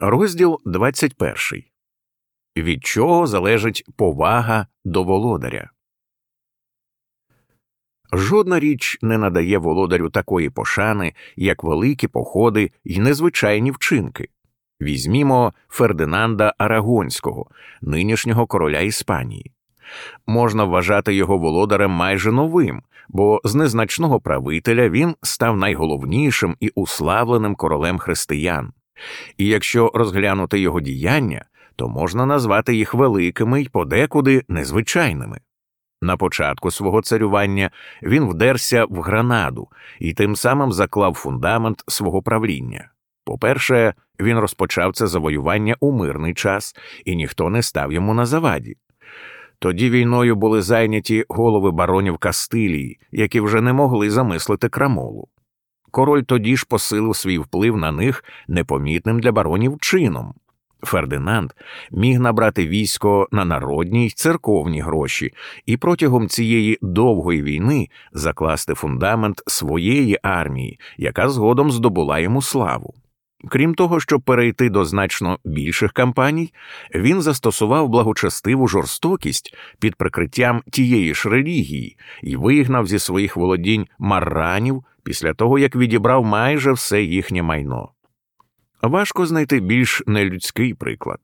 Розділ 21. Від чого залежить повага до володаря. Жодна річ не надає володарю такої пошани, як великі походи й незвичайні вчинки. Візьмімо Фердинанда Арагонського, нинішнього короля Іспанії. Можна вважати його володарем майже новим, бо з незначного правителя він став найголовнішим і уславленим королем християн. І якщо розглянути його діяння, то можна назвати їх великими й подекуди незвичайними. На початку свого царювання він вдерся в Гранаду і тим самим заклав фундамент свого правління. По-перше, він розпочав це завоювання у мирний час, і ніхто не став йому на заваді. Тоді війною були зайняті голови баронів Кастилії, які вже не могли замислити крамолу. Король тоді ж посилив свій вплив на них непомітним для баронів чином. Фердинанд міг набрати військо на народні й церковні гроші і протягом цієї довгої війни закласти фундамент своєї армії, яка згодом здобула йому славу. Крім того, щоб перейти до значно більших кампаній, він застосував благочестиву жорстокість під прикриттям тієї ж релігії і вигнав зі своїх володінь марранів після того, як відібрав майже все їхнє майно. Важко знайти більш нелюдський приклад.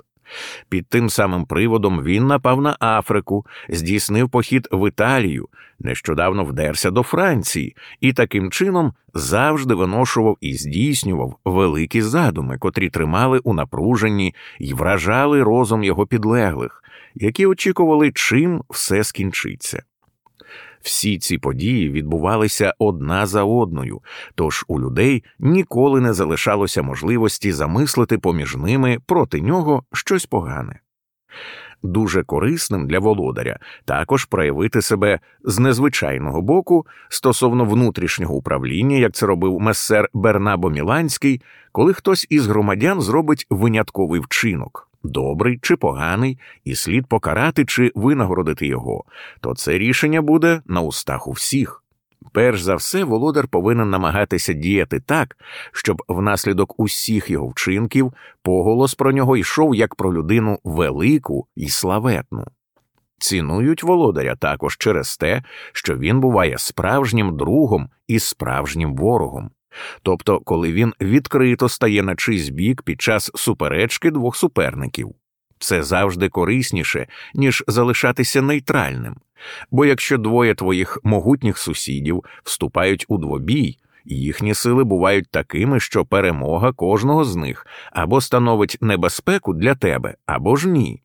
Під тим самим приводом він напав на Африку, здійснив похід в Італію, нещодавно вдерся до Франції і таким чином завжди виношував і здійснював великі задуми, котрі тримали у напруженні і вражали розум його підлеглих, які очікували, чим все скінчиться. Всі ці події відбувалися одна за одною, тож у людей ніколи не залишалося можливості замислити поміж ними проти нього щось погане. Дуже корисним для володаря також проявити себе з незвичайного боку стосовно внутрішнього управління, як це робив месер Бернабо Міланський, коли хтось із громадян зробить винятковий вчинок добрий чи поганий, і слід покарати чи винагородити його, то це рішення буде на устах у всіх. Перш за все, володар повинен намагатися діяти так, щоб внаслідок усіх його вчинків поголос про нього йшов як про людину велику і славетну. Цінують володаря також через те, що він буває справжнім другом і справжнім ворогом тобто коли він відкрито стає на чийсь бік під час суперечки двох суперників. Це завжди корисніше, ніж залишатися нейтральним, бо якщо двоє твоїх могутніх сусідів вступають у двобій, їхні сили бувають такими, що перемога кожного з них або становить небезпеку для тебе, або ж ні.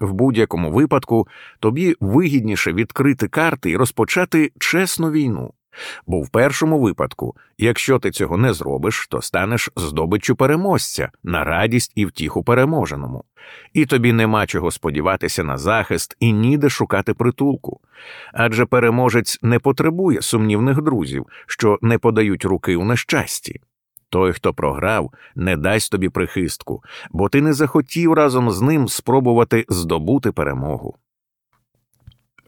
В будь-якому випадку тобі вигідніше відкрити карти і розпочати чесну війну. Бо в першому випадку, якщо ти цього не зробиш, то станеш здобиччю переможця на радість і втіху переможеному, і тобі нема чого сподіватися на захист і ніде шукати притулку. Адже переможець не потребує сумнівних друзів, що не подають руки у нещасті. Той, хто програв, не дасть тобі прихистку, бо ти не захотів разом з ним спробувати здобути перемогу.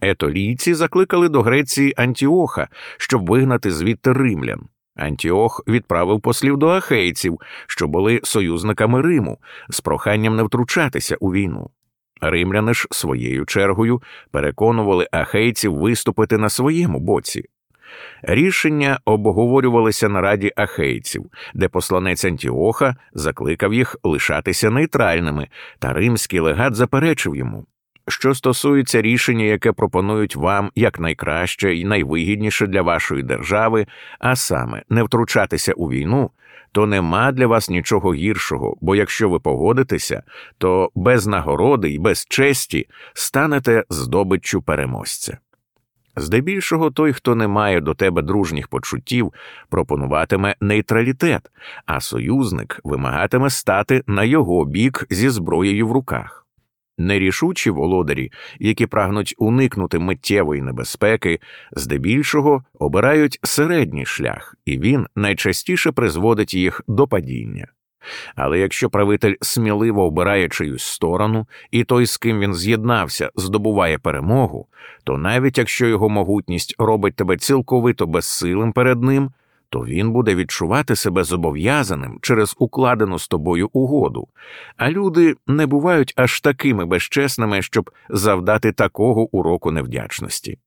Етолійці закликали до Греції Антіоха, щоб вигнати звідти римлян. Антіох відправив послів до ахейців, що були союзниками Риму, з проханням не втручатися у війну. Римляни ж своєю чергою переконували ахейців виступити на своєму боці. Рішення обговорювалися на раді ахейців, де посланець Антіоха закликав їх лишатися нейтральними, та римський легат заперечив йому. Що стосується рішення, яке пропонують вам як найкраще і найвигідніше для вашої держави, а саме не втручатися у війну, то нема для вас нічого гіршого, бо якщо ви погодитеся, то без нагороди і без честі станете здобиччю переможця. Здебільшого той, хто не має до тебе дружніх почуттів, пропонуватиме нейтралітет, а союзник вимагатиме стати на його бік зі зброєю в руках. Нерішучі володарі, які прагнуть уникнути миттєвої небезпеки, здебільшого обирають середній шлях, і він найчастіше призводить їх до падіння. Але якщо правитель сміливо обирає чиюсь сторону, і той, з ким він з'єднався, здобуває перемогу, то навіть якщо його могутність робить тебе цілковито безсилим перед ним, то він буде відчувати себе зобов'язаним через укладену з тобою угоду, а люди не бувають аж такими безчесними, щоб завдати такого уроку невдячності.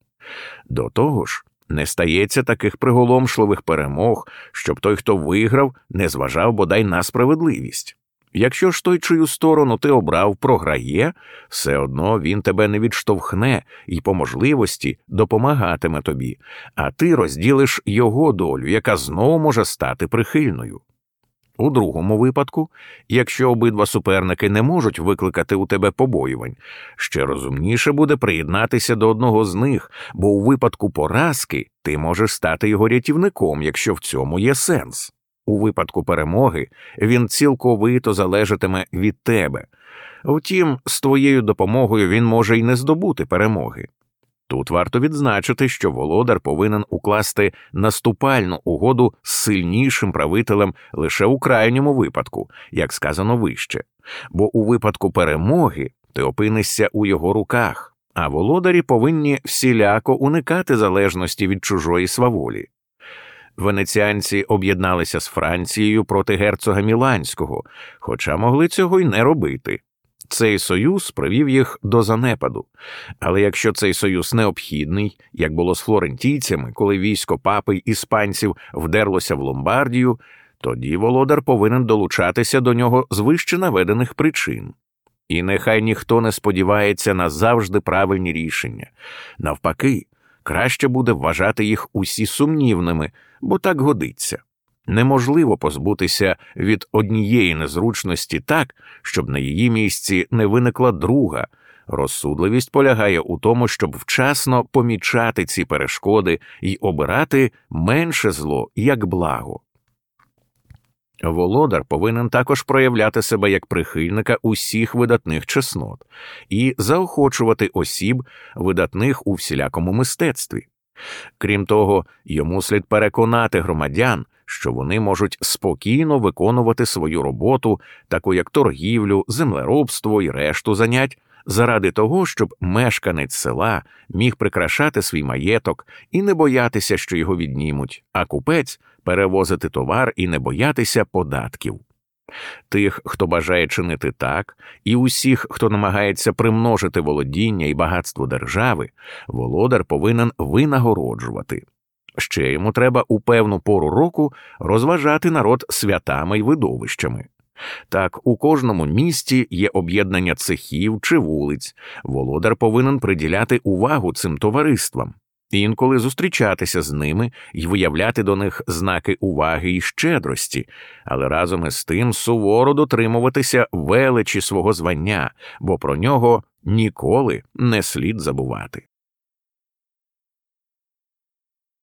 До того ж, не стається таких приголомшливих перемог, щоб той, хто виграв, не зважав бодай на справедливість. Якщо ж той, чию сторону ти обрав, програє, все одно він тебе не відштовхне і по можливості допомагатиме тобі, а ти розділиш його долю, яка знову може стати прихильною. У другому випадку, якщо обидва суперники не можуть викликати у тебе побоювань, ще розумніше буде приєднатися до одного з них, бо у випадку поразки ти можеш стати його рятівником, якщо в цьому є сенс. У випадку перемоги він цілковито залежатиме від тебе. Втім, з твоєю допомогою він може й не здобути перемоги. Тут варто відзначити, що володар повинен укласти наступальну угоду з сильнішим правителем лише у крайньому випадку, як сказано вище, бо у випадку перемоги ти опинишся у його руках, а володарі повинні всіляко уникати залежності від чужої сваволі. Венеціанці об'єдналися з Францією проти герцога Міланського, хоча могли цього й не робити. Цей союз привів їх до занепаду. Але якщо цей союз необхідний, як було з флорентійцями, коли військо папи іспанців вдерлося в Ломбардію, тоді володар повинен долучатися до нього з вище наведених причин. І нехай ніхто не сподівається на завжди правильні рішення. Навпаки, краще буде вважати їх усі сумнівними, бо так годиться. Неможливо позбутися від однієї незручності так, щоб на її місці не виникла друга. Розсудливість полягає у тому, щоб вчасно помічати ці перешкоди і обирати менше зло як благо. Володар повинен також проявляти себе як прихильника усіх видатних чеснот і заохочувати осіб, видатних у всілякому мистецтві. Крім того, йому слід переконати громадян, що вони можуть спокійно виконувати свою роботу, таку як торгівлю, землеробство і решту занять, заради того, щоб мешканець села міг прикрашати свій маєток і не боятися, що його віднімуть, а купець перевозити товар і не боятися податків. Тих, хто бажає чинити так, і усіх, хто намагається примножити володіння і багатство держави, володар повинен винагороджувати. Ще йому треба у певну пору року розважати народ святами й видовищами. Так, у кожному місті є об'єднання цехів чи вулиць, володар повинен приділяти увагу цим товариствам, інколи зустрічатися з ними і виявляти до них знаки уваги і щедрості, але разом із тим суворо дотримуватися величі свого звання, бо про нього ніколи не слід забувати.